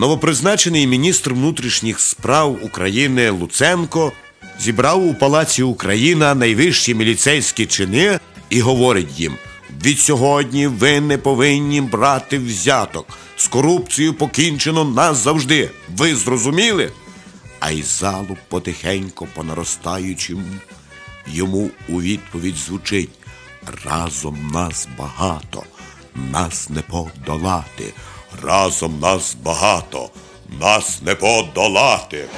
Новопризначений міністр внутрішніх справ України Луценко зібрав у Палаці Україна найвищі міліцейські чини і говорить їм: від сьогодні ви не повинні брати взяток. З корупцією покінчено назавжди. Ви зрозуміли? А й залу потихенько по наростаючому йому у відповідь звучить Разом нас багато, нас не подолати. Разом нас багато, нас не подолати.